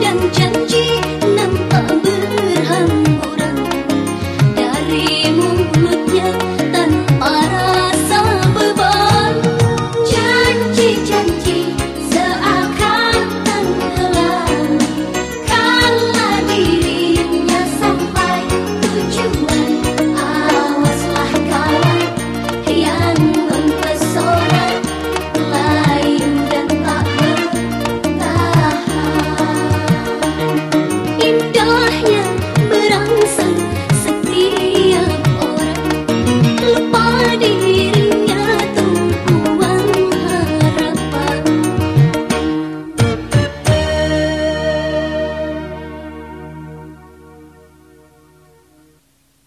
认真